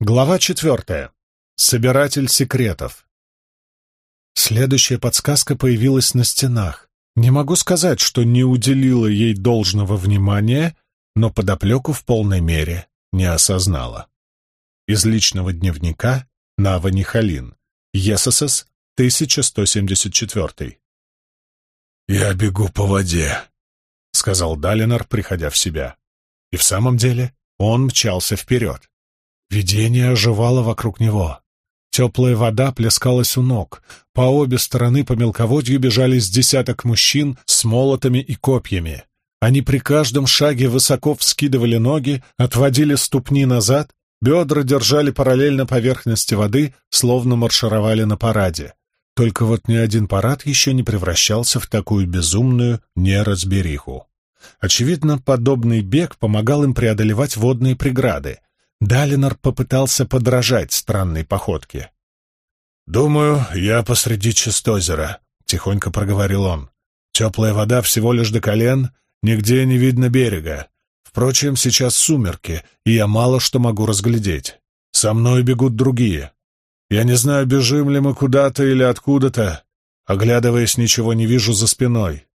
Глава четвертая. Собиратель секретов. Следующая подсказка появилась на стенах. Не могу сказать, что не уделила ей должного внимания, но подоплеку в полной мере не осознала. Из личного дневника Нава Нихалин, ЕССС, 1174. «Я бегу по воде», — сказал Далинор, приходя в себя. И в самом деле он мчался вперед. Видение оживало вокруг него. Теплая вода плескалась у ног. По обе стороны по мелководью бежали с десяток мужчин с молотами и копьями. Они при каждом шаге высоко вскидывали ноги, отводили ступни назад, бедра держали параллельно поверхности воды, словно маршировали на параде. Только вот ни один парад еще не превращался в такую безумную неразбериху. Очевидно, подобный бег помогал им преодолевать водные преграды, Далинор попытался подражать странной походке. «Думаю, я посреди чистозера», — тихонько проговорил он. «Теплая вода всего лишь до колен, нигде не видно берега. Впрочем, сейчас сумерки, и я мало что могу разглядеть. Со мной бегут другие. Я не знаю, бежим ли мы куда-то или откуда-то. Оглядываясь, ничего не вижу за спиной.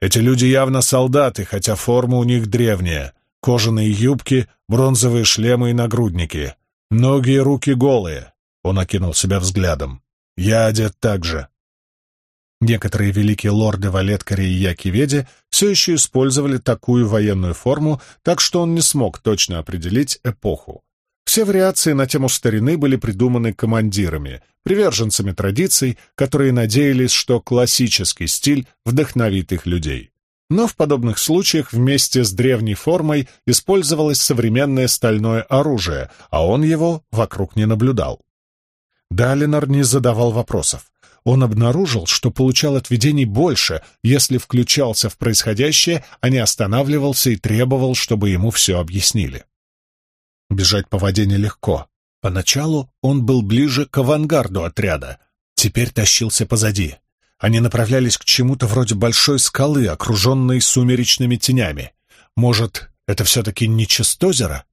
Эти люди явно солдаты, хотя форма у них древняя. Кожаные юбки, бронзовые шлемы и нагрудники. Ноги и руки голые. Он окинул себя взглядом. Я одет так же. Некоторые великие лорды Валеткари и Якиведи все еще использовали такую военную форму, так что он не смог точно определить эпоху. Все вариации на тему старины были придуманы командирами, приверженцами традиций, которые надеялись, что классический стиль вдохновит их людей. Но в подобных случаях вместе с древней формой использовалось современное стальное оружие, а он его вокруг не наблюдал. Далинор не задавал вопросов. Он обнаружил, что получал от видений больше, если включался в происходящее, а не останавливался и требовал, чтобы ему все объяснили. Бежать по воде нелегко. Поначалу он был ближе к авангарду отряда, теперь тащился позади. Они направлялись к чему-то вроде большой скалы, окруженной сумеречными тенями. Может, это все-таки не Чистозеро?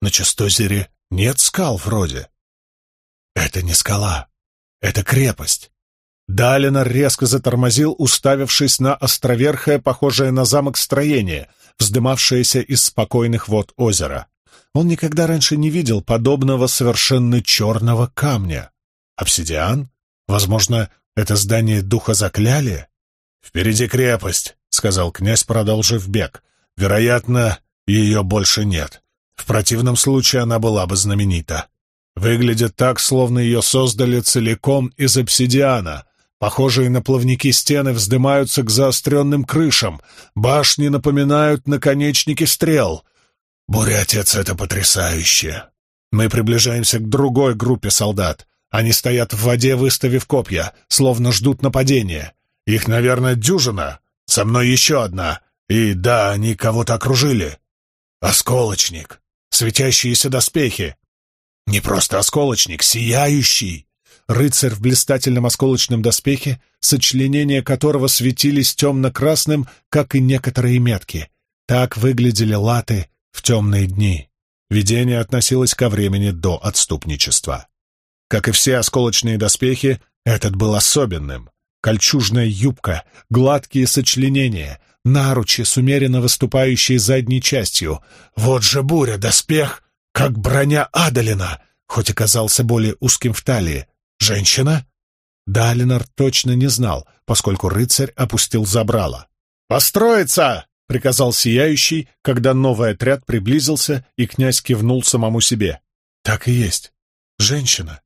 На Чистозере нет скал вроде. Это не скала. Это крепость. Далинор резко затормозил, уставившись на островерхое, похожее на замок строение, вздымавшееся из спокойных вод озера. Он никогда раньше не видел подобного совершенно черного камня. Обсидиан? Возможно, это здание духа закляли? Впереди крепость, — сказал князь, продолжив бег. Вероятно, ее больше нет. В противном случае она была бы знаменита. Выглядит так, словно ее создали целиком из обсидиана. Похожие на плавники стены вздымаются к заостренным крышам. Башни напоминают наконечники стрел. Буря, отец, это потрясающе. Мы приближаемся к другой группе солдат. Они стоят в воде, выставив копья, словно ждут нападения. Их, наверное, дюжина. Со мной еще одна. И да, они кого-то окружили. Осколочник. Светящиеся доспехи. Не просто осколочник, сияющий. Рыцарь в блистательном осколочном доспехе, сочленения которого светились темно-красным, как и некоторые метки. Так выглядели латы в темные дни. Видение относилось ко времени до отступничества. Как и все осколочные доспехи, этот был особенным. Кольчужная юбка, гладкие сочленения, наручи с умеренно выступающей задней частью. Вот же буря, доспех, как броня Адалина, хоть и казался более узким в талии. Женщина? Далинор точно не знал, поскольку рыцарь опустил забрало. «Построиться!» — приказал Сияющий, когда новый отряд приблизился, и князь кивнул самому себе. «Так и есть. Женщина.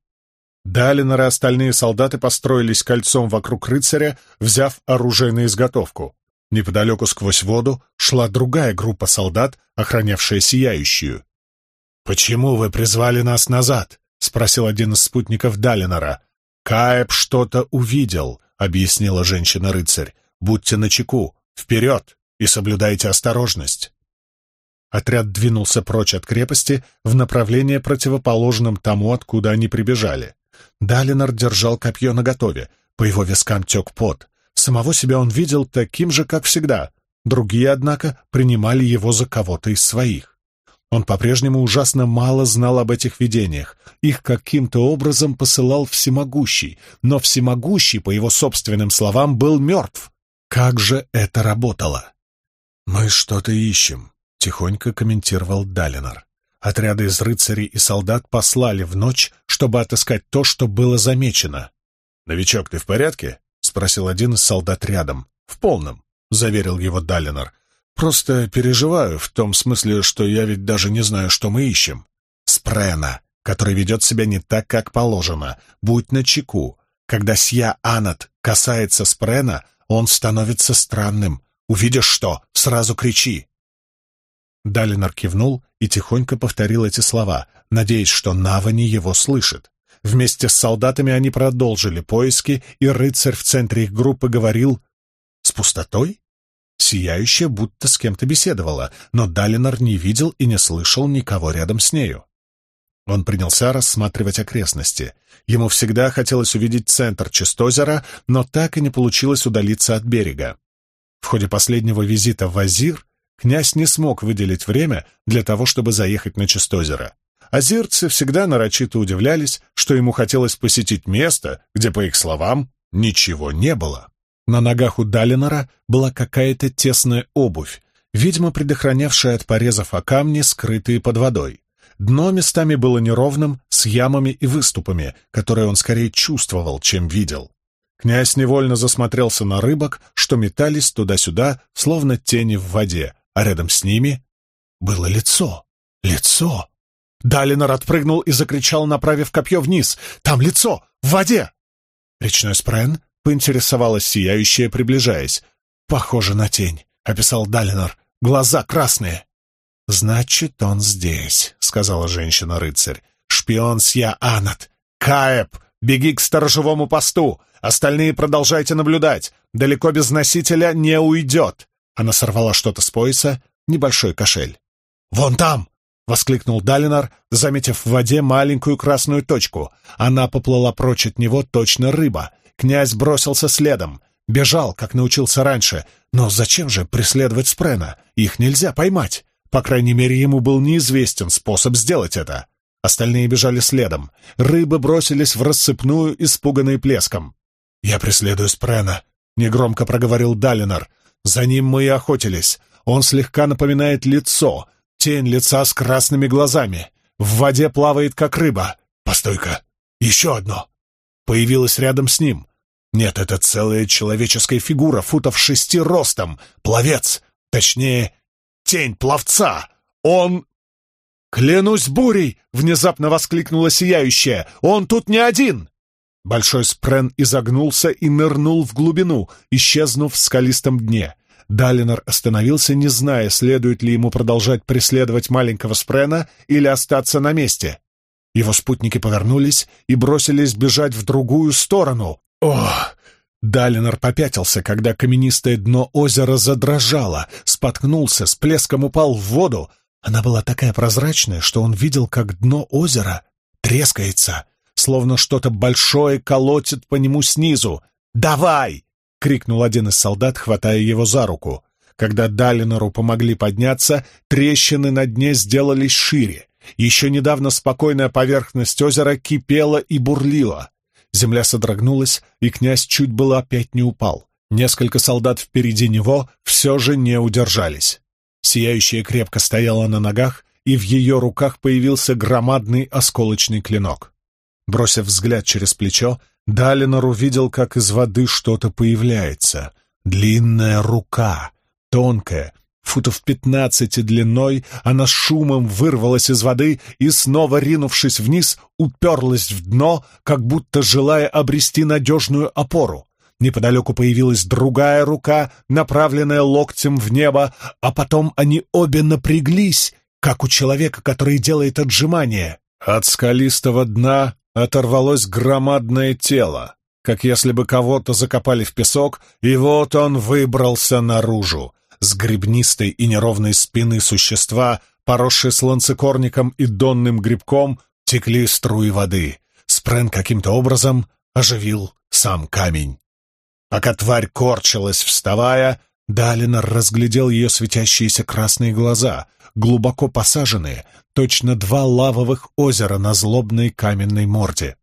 Далинор и остальные солдаты построились кольцом вокруг рыцаря, взяв оружие на изготовку. Неподалеку сквозь воду шла другая группа солдат, охранявшая Сияющую. «Почему вы призвали нас назад?» — спросил один из спутников Далинора. «Каэб что-то увидел», — объяснила женщина-рыцарь. «Будьте начеку, вперед и соблюдайте осторожность». Отряд двинулся прочь от крепости в направлении противоположном тому, откуда они прибежали. Далинор держал копье наготове, по его вискам тек пот. Самого себя он видел таким же, как всегда. Другие, однако, принимали его за кого-то из своих. Он по-прежнему ужасно мало знал об этих видениях. Их каким-то образом посылал Всемогущий, но Всемогущий, по его собственным словам, был мертв. Как же это работало? «Мы что-то ищем», — тихонько комментировал Далинор. Отряды из рыцарей и солдат послали в ночь, чтобы отыскать то, что было замечено. «Новичок, ты в порядке?» — спросил один из солдат рядом. «В полном», — заверил его Далинор. Просто переживаю, в том смысле, что я ведь даже не знаю, что мы ищем. Спрена, который ведет себя не так, как положено. Будь начеку. Когда Сья Анат касается Спрена, он становится странным. Увидишь что, сразу кричи. Далинор кивнул и тихонько повторил эти слова, надеясь, что Навани его слышит. Вместе с солдатами они продолжили поиски, и рыцарь в центре их группы говорил «С пустотой? Сияющая будто с кем-то беседовала, но Далинор не видел и не слышал никого рядом с нею. Он принялся рассматривать окрестности. Ему всегда хотелось увидеть центр Чистозера, но так и не получилось удалиться от берега. В ходе последнего визита в Азир князь не смог выделить время для того, чтобы заехать на Чистозеро. Азирцы всегда нарочито удивлялись, что ему хотелось посетить место, где, по их словам, ничего не было. На ногах у Далинора была какая-то тесная обувь, видимо, предохранявшая от порезов о камни, скрытые под водой. Дно местами было неровным, с ямами и выступами, которые он скорее чувствовал, чем видел. Князь невольно засмотрелся на рыбок, что метались туда-сюда, словно тени в воде, а рядом с ними было лицо. Лицо! Далинор отпрыгнул и закричал, направив копье вниз. «Там лицо! В воде!» Речной спрен поинтересовалась сияющая, приближаясь. «Похоже на тень», — описал Далинор. «Глаза красные». «Значит, он здесь», — сказала женщина-рыцарь. «Шпион Сья Анат! Каэб! Беги к сторожевому посту! Остальные продолжайте наблюдать! Далеко без носителя не уйдет!» Она сорвала что-то с пояса, небольшой кошель. «Вон там!» — воскликнул Далинар, заметив в воде маленькую красную точку. Она поплыла прочь от него точно рыба, Князь бросился следом. Бежал, как научился раньше. Но зачем же преследовать Спрена? Их нельзя поймать. По крайней мере, ему был неизвестен способ сделать это. Остальные бежали следом. Рыбы бросились в рассыпную, испуганные плеском. «Я преследую Спрена», — негромко проговорил Далинор. «За ним мы и охотились. Он слегка напоминает лицо, тень лица с красными глазами. В воде плавает, как рыба. Постой-ка, еще одно!» Появилось рядом с ним. Нет, это целая человеческая фигура, футов шести ростом. Пловец. Точнее, тень пловца. Он... «Клянусь бурей!» — внезапно воскликнула сияющая. «Он тут не один!» Большой спрен изогнулся и нырнул в глубину, исчезнув в скалистом дне. Далинор остановился, не зная, следует ли ему продолжать преследовать маленького спрена или остаться на месте. Его спутники повернулись и бросились бежать в другую сторону. Ох! Далинор попятился, когда каменистое дно озера задрожало, споткнулся, с плеском упал в воду. Она была такая прозрачная, что он видел, как дно озера трескается, словно что-то большое колотит по нему снизу. «Давай!» — крикнул один из солдат, хватая его за руку. Когда Далинору помогли подняться, трещины на дне сделались шире. Еще недавно спокойная поверхность озера кипела и бурлила. Земля содрогнулась, и князь чуть было опять не упал. Несколько солдат впереди него все же не удержались. Сияющая крепко стояла на ногах, и в ее руках появился громадный осколочный клинок. Бросив взгляд через плечо, Далинор увидел, как из воды что-то появляется. Длинная рука, тонкая, футов пятнадцати длиной, она шумом вырвалась из воды и, снова ринувшись вниз, уперлась в дно, как будто желая обрести надежную опору. Неподалеку появилась другая рука, направленная локтем в небо, а потом они обе напряглись, как у человека, который делает отжимание. От скалистого дна оторвалось громадное тело, как если бы кого-то закопали в песок, и вот он выбрался наружу с гребнистой и неровной спины существа, поросшие сланцекорником и донным грибком, текли струи воды. Спрен каким-то образом оживил сам камень. Пока тварь корчилась, вставая, Далинор разглядел ее светящиеся красные глаза, глубоко посаженные, точно два лавовых озера на злобной каменной морде.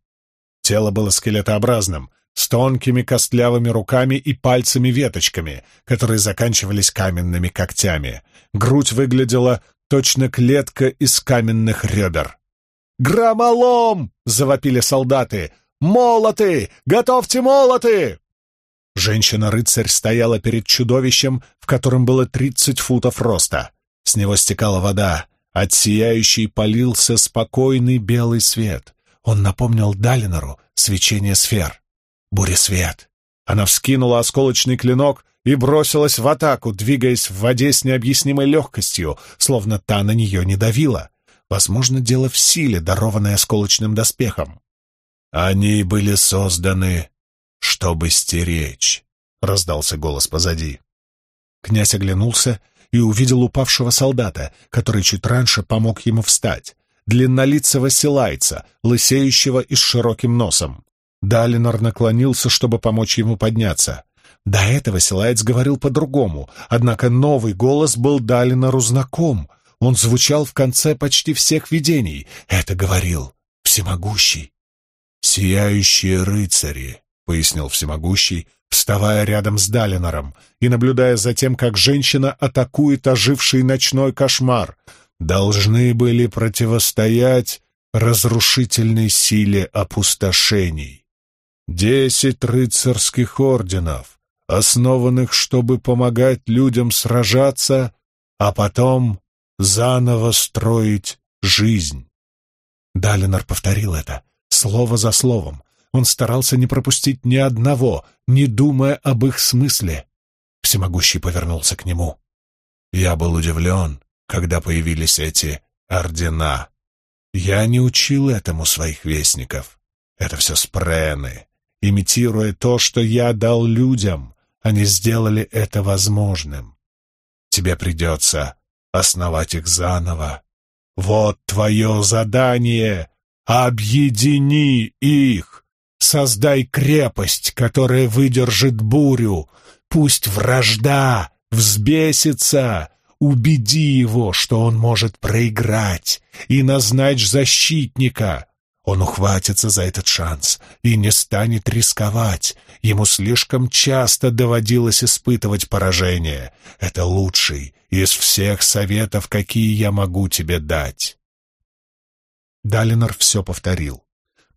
Тело было скелетообразным, с тонкими костлявыми руками и пальцами-веточками, которые заканчивались каменными когтями. Грудь выглядела точно клетка из каменных ребер. «Громолом!» — завопили солдаты. «Молоты! Готовьте молоты!» Женщина-рыцарь стояла перед чудовищем, в котором было тридцать футов роста. С него стекала вода, от сияющей полился спокойный белый свет. Он напомнил Далинору свечение сфер. Буресвет. Она вскинула осколочный клинок и бросилась в атаку, двигаясь в воде с необъяснимой легкостью, словно та на нее не давила. Возможно, дело в силе, дарованной осколочным доспехом. Они были созданы, чтобы стеречь, — раздался голос позади. Князь оглянулся и увидел упавшего солдата, который чуть раньше помог ему встать, длиннолицего силайца, лысеющего и с широким носом. Далинор наклонился, чтобы помочь ему подняться. До этого Силаец говорил по-другому, однако новый голос был Далинору знаком. Он звучал в конце почти всех видений. Это говорил Всемогущий. «Сияющие рыцари», — пояснил Всемогущий, вставая рядом с Далинором и наблюдая за тем, как женщина атакует оживший ночной кошмар, должны были противостоять разрушительной силе опустошений. Десять рыцарских орденов, основанных, чтобы помогать людям сражаться, а потом заново строить жизнь. Далинор повторил это, слово за словом. Он старался не пропустить ни одного, не думая об их смысле. Всемогущий повернулся к нему. Я был удивлен, когда появились эти ордена. Я не учил этому своих вестников. Это все спрены. Имитируя то, что я дал людям, они сделали это возможным. Тебе придется основать их заново. Вот твое задание Объедини их! Создай крепость, которая выдержит бурю. Пусть вражда взбесится. Убеди его, что он может проиграть, и назначь защитника. Он ухватится за этот шанс и не станет рисковать. Ему слишком часто доводилось испытывать поражение. Это лучший из всех советов, какие я могу тебе дать. Далинор все повторил.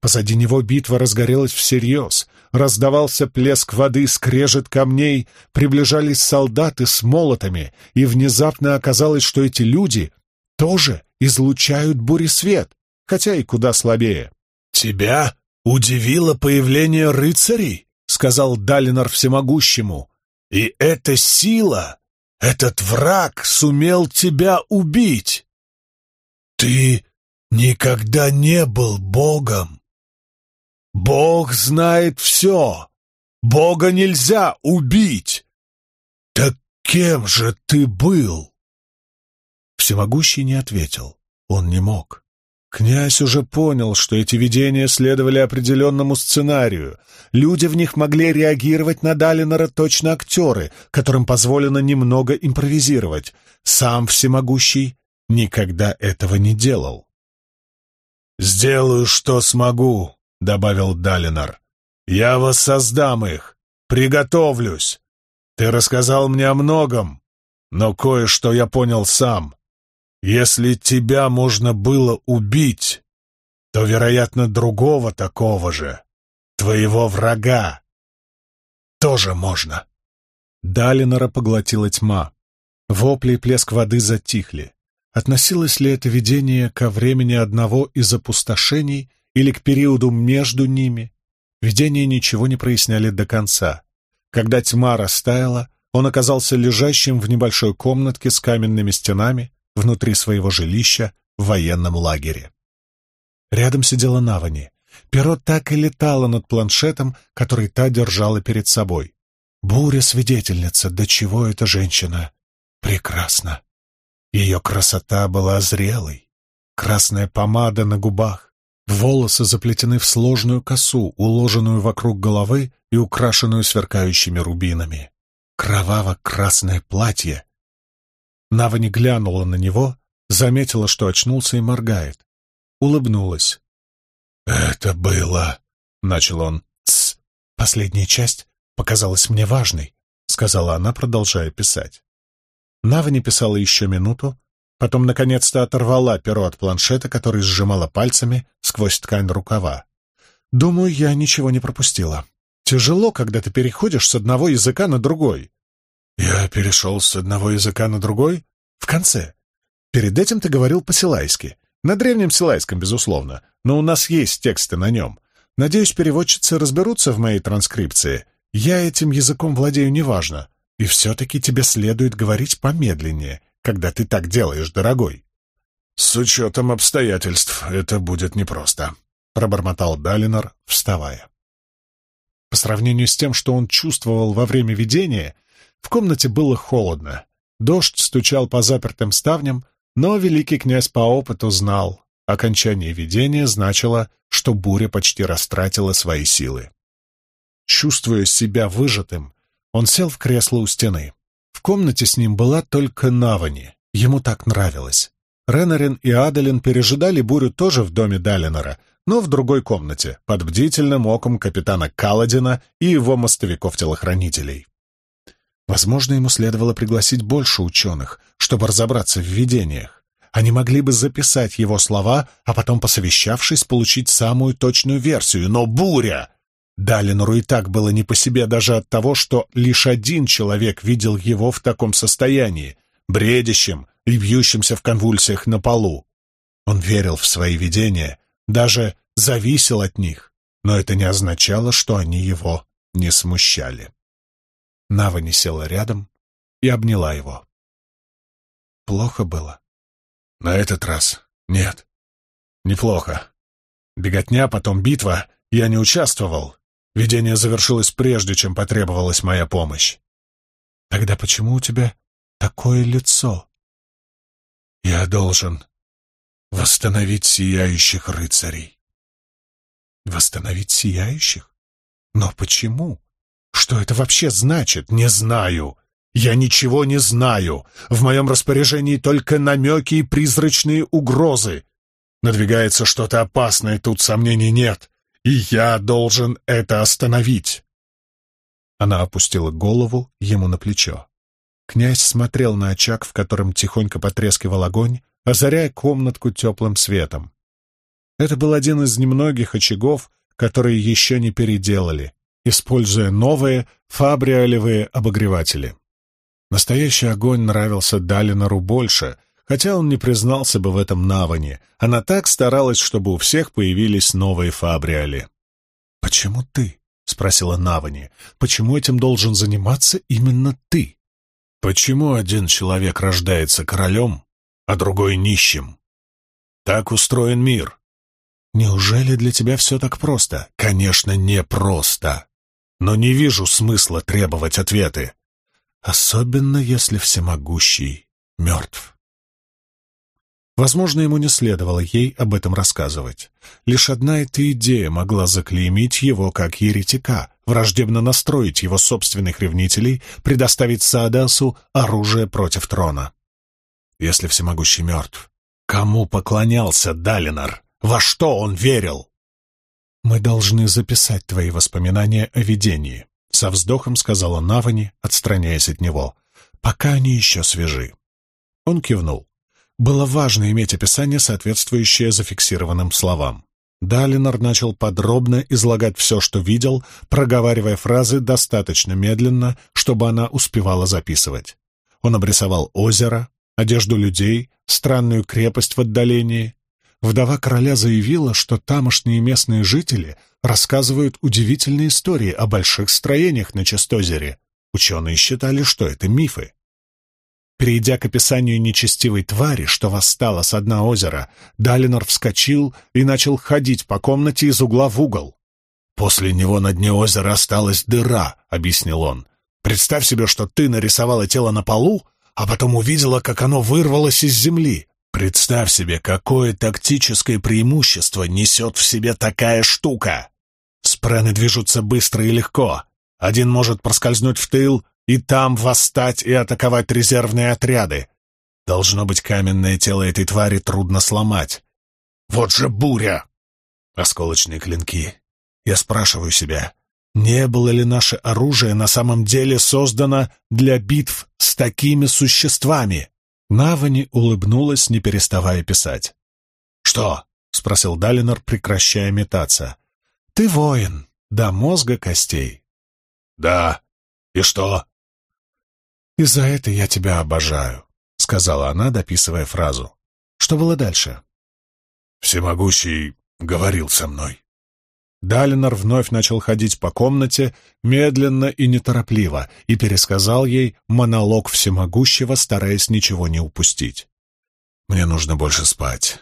Позади него битва разгорелась всерьез. Раздавался плеск воды, скрежет камней, приближались солдаты с молотами, и внезапно оказалось, что эти люди тоже излучают буресвет, хотя и куда слабее. «Тебя удивило появление рыцарей?» — сказал Далинор всемогущему. «И эта сила, этот враг сумел тебя убить!» «Ты никогда не был Богом. Бог знает все. Бога нельзя убить. Так кем же ты был? Всемогущий не ответил. Он не мог. Князь уже понял, что эти видения следовали определенному сценарию. Люди в них могли реагировать на Далинора точно актеры, которым позволено немного импровизировать. Сам Всемогущий никогда этого не делал. «Сделаю, что смогу», — добавил Далинар. «Я воссоздам их, приготовлюсь. Ты рассказал мне о многом, но кое-что я понял сам. Если тебя можно было убить, то, вероятно, другого такого же, твоего врага, тоже можно». Далинора поглотила тьма. Вопли и плеск воды затихли. Относилось ли это видение ко времени одного из опустошений или к периоду между ними? Видения ничего не проясняли до конца. Когда тьма растаяла, он оказался лежащим в небольшой комнатке с каменными стенами внутри своего жилища в военном лагере. Рядом сидела Навани. Перо так и летало над планшетом, который та держала перед собой. Буря-свидетельница, до чего эта женщина прекрасна! Ее красота была зрелой. Красная помада на губах, волосы заплетены в сложную косу, уложенную вокруг головы и украшенную сверкающими рубинами. кроваво-красное платье. Нава не глянула на него, заметила, что очнулся и моргает. Улыбнулась. «Это было...» — начал он. «Тсс! Последняя часть показалась мне важной», — сказала она, продолжая писать. Нава не писала еще минуту, потом наконец-то оторвала перо от планшета, который сжимала пальцами сквозь ткань рукава. «Думаю, я ничего не пропустила. Тяжело, когда ты переходишь с одного языка на другой». «Я перешел с одного языка на другой?» «В конце. Перед этим ты говорил по-силайски. На древнем силайском, безусловно, но у нас есть тексты на нем. Надеюсь, переводчицы разберутся в моей транскрипции. Я этим языком владею неважно. И все-таки тебе следует говорить помедленнее, когда ты так делаешь, дорогой. С учетом обстоятельств это будет непросто, — пробормотал Далинор, вставая. По сравнению с тем, что он чувствовал во время видения, в комнате было холодно. Дождь стучал по запертым ставням, но великий князь по опыту знал, окончание видения значило, что буря почти растратила свои силы. Чувствуя себя выжатым, он сел в кресло у стены. В комнате с ним была только Навани. Ему так нравилось. Ренарин и Адалин пережидали бурю тоже в доме Далинора, но в другой комнате, под бдительным оком капитана Каладина и его мостовиков-телохранителей. Возможно, ему следовало пригласить больше ученых, чтобы разобраться в видениях. Они могли бы записать его слова, а потом, посовещавшись, получить самую точную версию. Но буря! Далинору и так было не по себе даже от того, что лишь один человек видел его в таком состоянии, бредящим и бьющимся в конвульсиях на полу. Он верил в свои видения, даже зависел от них, но это не означало, что они его не смущали. Нава не села рядом и обняла его. Плохо было? На этот раз нет. Неплохо. Беготня, потом битва. Я не участвовал, Видение завершилось прежде, чем потребовалась моя помощь. Тогда почему у тебя такое лицо? Я должен восстановить сияющих рыцарей. Восстановить сияющих? Но почему? Что это вообще значит? Не знаю. Я ничего не знаю. В моем распоряжении только намеки и призрачные угрозы. Надвигается что-то опасное, тут сомнений нет и я должен это остановить!» Она опустила голову ему на плечо. Князь смотрел на очаг, в котором тихонько потрескивал огонь, озаряя комнатку теплым светом. Это был один из немногих очагов, которые еще не переделали, используя новые фабриолевые обогреватели. Настоящий огонь нравился Далинору больше — хотя он не признался бы в этом Наване. Она так старалась, чтобы у всех появились новые фабриали. «Почему ты?» — спросила Навани. «Почему этим должен заниматься именно ты?» «Почему один человек рождается королем, а другой нищим? Так устроен мир». «Неужели для тебя все так просто?» «Конечно, не просто. Но не вижу смысла требовать ответы. Особенно, если всемогущий мертв». Возможно, ему не следовало ей об этом рассказывать. Лишь одна эта идея могла заклеймить его как еретика, враждебно настроить его собственных ревнителей, предоставить Саадасу оружие против трона. Если всемогущий мертв, кому поклонялся Далинар? Во что он верил? «Мы должны записать твои воспоминания о видении», — со вздохом сказала Навани, отстраняясь от него, — «пока они еще свежи». Он кивнул. Было важно иметь описание, соответствующее зафиксированным словам. Далинор начал подробно излагать все, что видел, проговаривая фразы достаточно медленно, чтобы она успевала записывать. Он обрисовал озеро, одежду людей, странную крепость в отдалении. Вдова короля заявила, что тамошние местные жители рассказывают удивительные истории о больших строениях на Чистозере. Ученые считали, что это мифы. Перейдя к описанию нечестивой твари, что восстала с дна озера, Далинор вскочил и начал ходить по комнате из угла в угол. «После него на дне озера осталась дыра», — объяснил он. «Представь себе, что ты нарисовала тело на полу, а потом увидела, как оно вырвалось из земли. Представь себе, какое тактическое преимущество несет в себе такая штука. Спрены движутся быстро и легко. Один может проскользнуть в тыл, и там восстать и атаковать резервные отряды. Должно быть, каменное тело этой твари трудно сломать. Вот же буря! Осколочные клинки. Я спрашиваю себя, не было ли наше оружие на самом деле создано для битв с такими существами? Навани улыбнулась, не переставая писать. «Что?» — спросил Далинор, прекращая метаться. «Ты воин, до мозга костей». «Да. И что?» «И за это я тебя обожаю», — сказала она, дописывая фразу. «Что было дальше?» «Всемогущий говорил со мной». Далинор вновь начал ходить по комнате, медленно и неторопливо, и пересказал ей монолог всемогущего, стараясь ничего не упустить. «Мне нужно больше спать.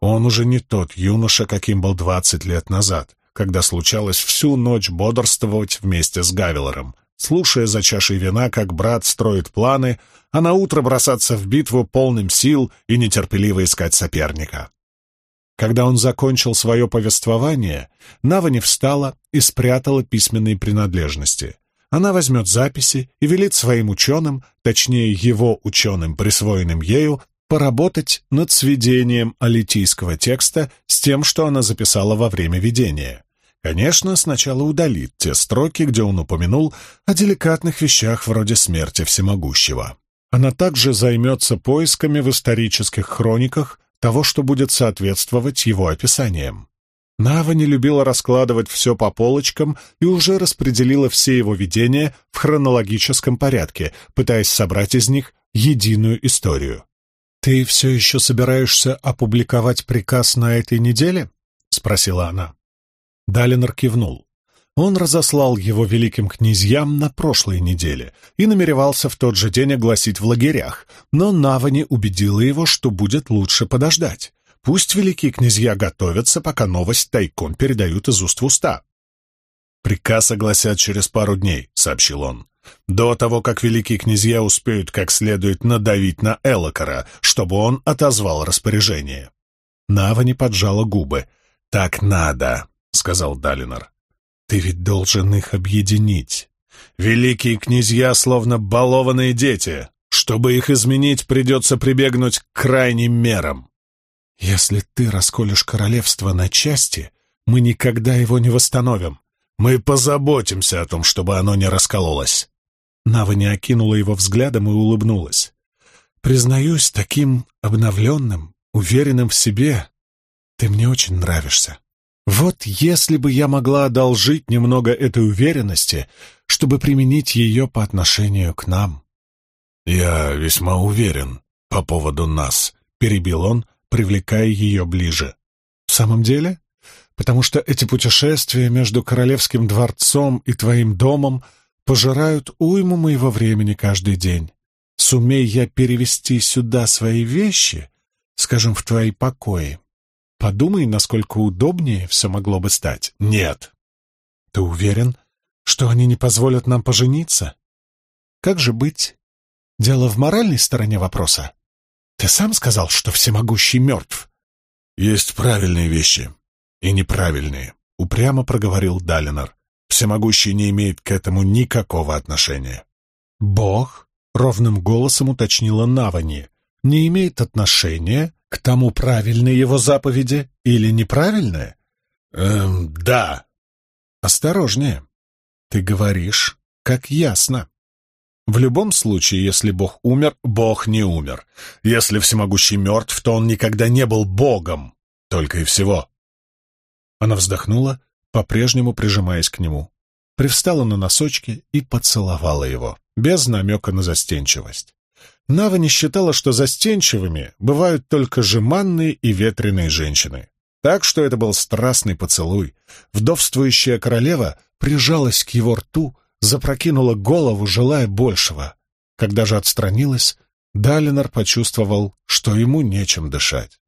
Он уже не тот юноша, каким был двадцать лет назад, когда случалось всю ночь бодрствовать вместе с Гавелором, слушая за чашей вина, как брат строит планы, а на утро бросаться в битву полным сил и нетерпеливо искать соперника. Когда он закончил свое повествование, Навани встала и спрятала письменные принадлежности. Она возьмет записи и велит своим ученым, точнее его ученым, присвоенным ею, поработать над сведением алитийского текста с тем, что она записала во время видения. Конечно, сначала удалит те строки, где он упомянул о деликатных вещах вроде смерти всемогущего. Она также займется поисками в исторических хрониках того, что будет соответствовать его описаниям. Нава не любила раскладывать все по полочкам и уже распределила все его видения в хронологическом порядке, пытаясь собрать из них единую историю. «Ты все еще собираешься опубликовать приказ на этой неделе?» — спросила она. Далинор кивнул. Он разослал его великим князьям на прошлой неделе и намеревался в тот же день огласить в лагерях, но Навани убедила его, что будет лучше подождать. Пусть великие князья готовятся, пока новость тайком передают из уст в уста. «Приказ огласят через пару дней», — сообщил он. «До того, как великие князья успеют как следует надавить на Элокара, чтобы он отозвал распоряжение». Навани поджала губы. «Так надо», — сказал Далинор. Ты ведь должен их объединить. Великие князья словно балованные дети. Чтобы их изменить, придется прибегнуть к крайним мерам. Если ты расколешь королевство на части, мы никогда его не восстановим. Мы позаботимся о том, чтобы оно не раскололось. Нава не окинула его взглядом и улыбнулась. Признаюсь, таким обновленным, уверенным в себе, ты мне очень нравишься. Вот если бы я могла одолжить немного этой уверенности, чтобы применить ее по отношению к нам. «Я весьма уверен по поводу нас», — перебил он, привлекая ее ближе. «В самом деле? Потому что эти путешествия между королевским дворцом и твоим домом пожирают уйму моего времени каждый день. Сумей я перевести сюда свои вещи, скажем, в твои покои, Подумай, насколько удобнее все могло бы стать. Нет. Ты уверен, что они не позволят нам пожениться? Как же быть? Дело в моральной стороне вопроса. Ты сам сказал, что всемогущий мертв. Есть правильные вещи и неправильные, упрямо проговорил Далинор. Всемогущий не имеет к этому никакого отношения. Бог, ровным голосом уточнила Навани, не имеет отношения к тому, правильные его заповеди или неправильные? Эм, да. Осторожнее. Ты говоришь, как ясно. В любом случае, если Бог умер, Бог не умер. Если всемогущий мертв, то он никогда не был Богом. Только и всего. Она вздохнула, по-прежнему прижимаясь к нему. Привстала на носочки и поцеловала его, без намека на застенчивость. Нава не считала, что застенчивыми бывают только жеманные и ветреные женщины. Так что это был страстный поцелуй. Вдовствующая королева прижалась к его рту, запрокинула голову, желая большего. Когда же отстранилась, Далинор почувствовал, что ему нечем дышать.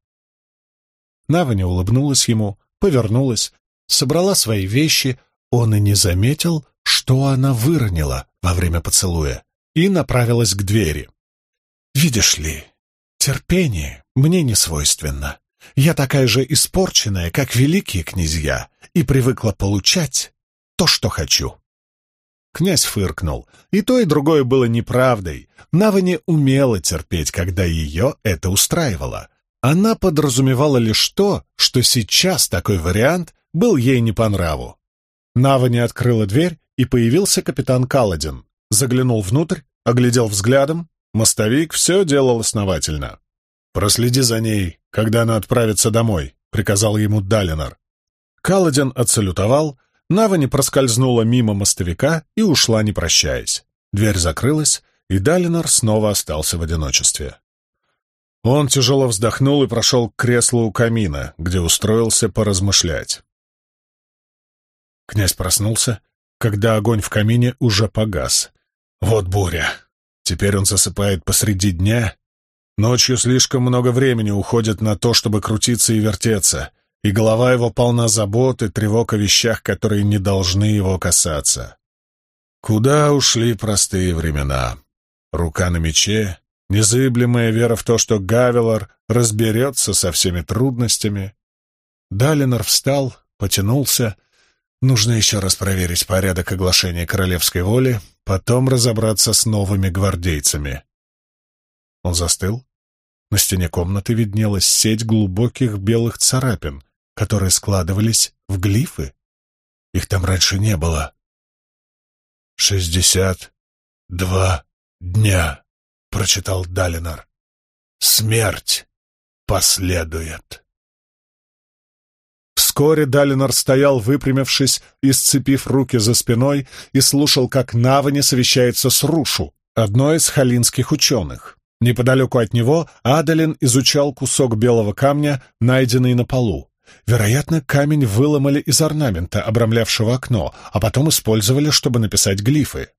Наваня улыбнулась ему, повернулась, собрала свои вещи, он и не заметил, что она выронила во время поцелуя, и направилась к двери. Видишь ли, терпение мне не свойственно. Я такая же испорченная, как великие князья, и привыкла получать то, что хочу. Князь фыркнул. И то, и другое было неправдой. Нава умела терпеть, когда ее это устраивало. Она подразумевала лишь то, что сейчас такой вариант был ей не по нраву. Нава открыла дверь, и появился капитан Каладин. Заглянул внутрь, оглядел взглядом. Мостовик все делал основательно. «Проследи за ней, когда она отправится домой», — приказал ему Далинор. Каладин отсалютовал, Нава не проскользнула мимо мостовика и ушла, не прощаясь. Дверь закрылась, и Далинор снова остался в одиночестве. Он тяжело вздохнул и прошел к креслу у камина, где устроился поразмышлять. Князь проснулся, когда огонь в камине уже погас. Вот буря. Теперь он засыпает посреди дня. Ночью слишком много времени уходит на то, чтобы крутиться и вертеться, и голова его полна забот и тревог о вещах, которые не должны его касаться. Куда ушли простые времена? Рука на мече, незыблемая вера в то, что Гавелор разберется со всеми трудностями. Далинор встал, потянулся. Нужно еще раз проверить порядок оглашения королевской воли, потом разобраться с новыми гвардейцами. Он застыл. На стене комнаты виднелась сеть глубоких белых царапин, которые складывались в глифы. Их там раньше не было. «Шестьдесят два дня», прочитал Далинар. «Смерть последует». Вскоре Далинар стоял, выпрямившись и сцепив руки за спиной, и слушал, как Навани совещается с Рушу, одной из халинских ученых. Неподалеку от него Адалин изучал кусок белого камня, найденный на полу. Вероятно, камень выломали из орнамента, обрамлявшего окно, а потом использовали, чтобы написать глифы.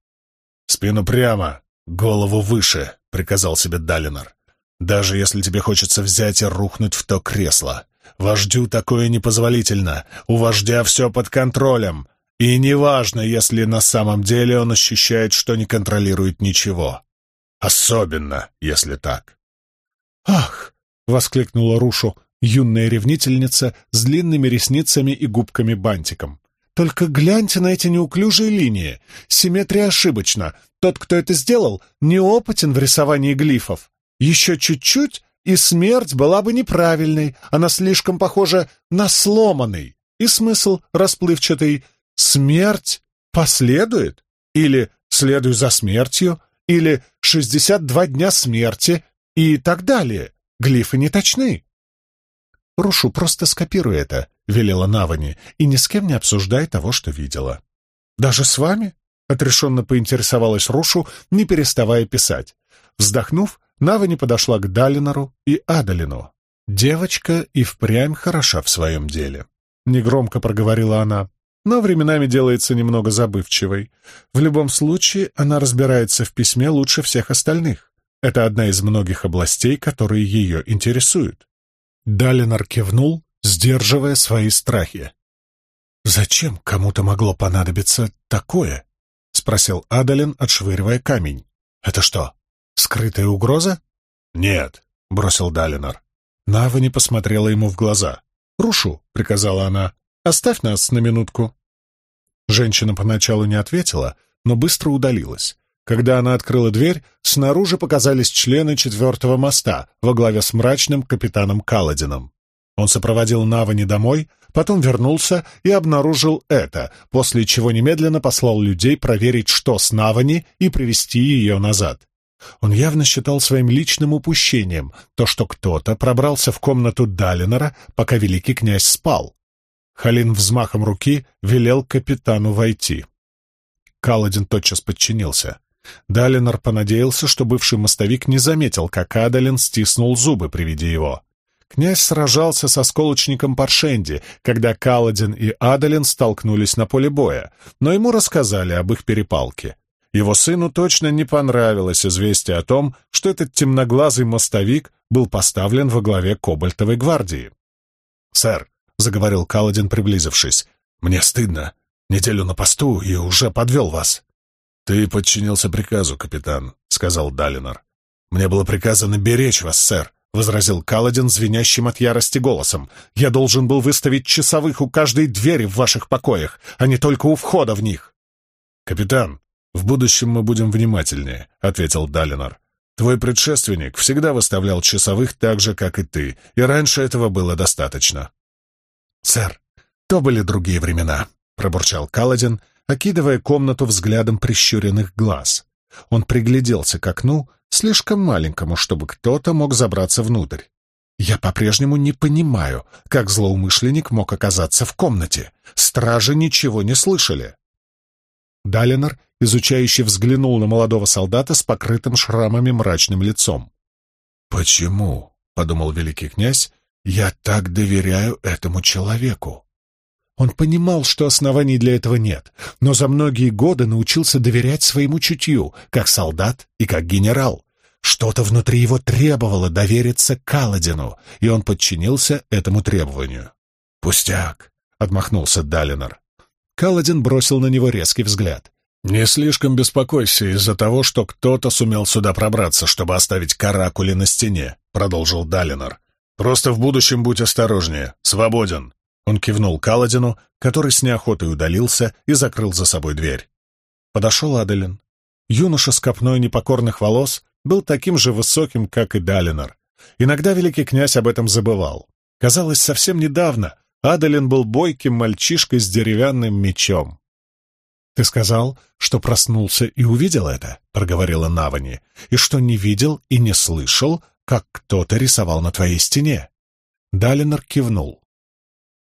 «Спину прямо, голову выше», приказал себе Далинор. «Даже если тебе хочется взять и рухнуть в то кресло. Вождю такое непозволительно. У вождя все под контролем. И неважно, если на самом деле он ощущает, что не контролирует ничего. Особенно, если так». «Ах!» — воскликнула Рушу, юная ревнительница с длинными ресницами и губками-бантиком. Только гляньте на эти неуклюжие линии. Симметрия ошибочна. Тот, кто это сделал, неопытен в рисовании глифов. Еще чуть-чуть, и смерть была бы неправильной. Она слишком похожа на сломанный. И смысл расплывчатый. Смерть последует? Или следуй за смертью? Или шестьдесят два дня смерти? И так далее. Глифы не точны. Рушу, просто скопируй это. — велела Навани, — «и ни с кем не обсуждай того, что видела». «Даже с вами?» — отрешенно поинтересовалась Рушу, не переставая писать. Вздохнув, Навани подошла к Далинору и Адалину. «Девочка и впрямь хороша в своем деле», — негромко проговорила она, но временами делается немного забывчивой. В любом случае, она разбирается в письме лучше всех остальных. Это одна из многих областей, которые ее интересуют. Далинор кивнул, сдерживая свои страхи. «Зачем кому-то могло понадобиться такое?» — спросил Адалин, отшвыривая камень. «Это что, скрытая угроза?» «Нет», — бросил Далинор. Нава не посмотрела ему в глаза. «Рушу», — приказала она, — «оставь нас на минутку». Женщина поначалу не ответила, но быстро удалилась. Когда она открыла дверь, снаружи показались члены четвертого моста во главе с мрачным капитаном Каладином. Он сопроводил Навани домой, потом вернулся и обнаружил это, после чего немедленно послал людей проверить, что с Навани, и привести ее назад. Он явно считал своим личным упущением то, что кто-то пробрался в комнату Далинора, пока великий князь спал. Халин взмахом руки велел капитану войти. Каладин тотчас подчинился. Далинор понадеялся, что бывший мостовик не заметил, как Адалин стиснул зубы при виде его. Князь сражался со сколочником Паршенди, когда Каладин и Адалин столкнулись на поле боя, но ему рассказали об их перепалке. Его сыну точно не понравилось известие о том, что этот темноглазый мостовик был поставлен во главе Кобальтовой гвардии. «Сэр», — заговорил Каладин, приблизившись, — «мне стыдно. Неделю на посту и уже подвел вас». «Ты подчинился приказу, капитан», — сказал Далинор. «Мне было приказано беречь вас, сэр. — возразил Каладин звенящим от ярости голосом. «Я должен был выставить часовых у каждой двери в ваших покоях, а не только у входа в них». «Капитан», «В будущем мы будем внимательнее», — ответил Далинор. «Твой предшественник всегда выставлял часовых так же, как и ты, и раньше этого было достаточно». «Сэр, то были другие времена», — пробурчал Каладин, окидывая комнату взглядом прищуренных глаз. Он пригляделся к окну, слишком маленькому, чтобы кто-то мог забраться внутрь. «Я по-прежнему не понимаю, как злоумышленник мог оказаться в комнате. Стражи ничего не слышали». Далинор изучающе взглянул на молодого солдата с покрытым шрамами мрачным лицом. «Почему?» — подумал великий князь. «Я так доверяю этому человеку». Он понимал, что оснований для этого нет, но за многие годы научился доверять своему чутью, как солдат и как генерал. Что-то внутри его требовало довериться Каладину, и он подчинился этому требованию. «Пустяк», — отмахнулся Далинор. Каладин бросил на него резкий взгляд. «Не слишком беспокойся из-за того, что кто-то сумел сюда пробраться, чтобы оставить каракули на стене», — продолжил Далинор. «Просто в будущем будь осторожнее. Свободен». Он кивнул Каладину, который с неохотой удалился и закрыл за собой дверь. Подошел Аделин. Юноша с копной непокорных волос был таким же высоким, как и Далинор. Иногда великий князь об этом забывал. Казалось, совсем недавно Адалин был бойким мальчишкой с деревянным мечом. «Ты сказал, что проснулся и увидел это», — проговорила Навани, «и что не видел и не слышал, как кто-то рисовал на твоей стене». Далинор кивнул.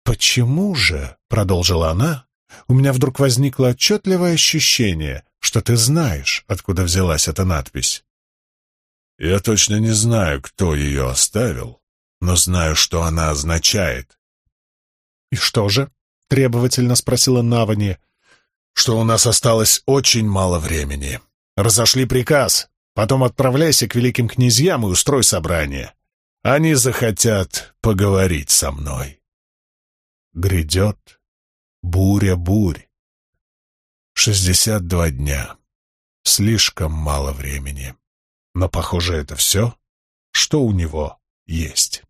«Почему же?» — продолжила она. «У меня вдруг возникло отчетливое ощущение, что ты знаешь, откуда взялась эта надпись». «Я точно не знаю, кто ее оставил, но знаю, что она означает». «И что же?» — требовательно спросила Навани что у нас осталось очень мало времени. Разошли приказ. Потом отправляйся к великим князьям и устрой собрание. Они захотят поговорить со мной. Грядет буря бурь. Шестьдесят два дня. Слишком мало времени. Но, похоже, это все, что у него есть.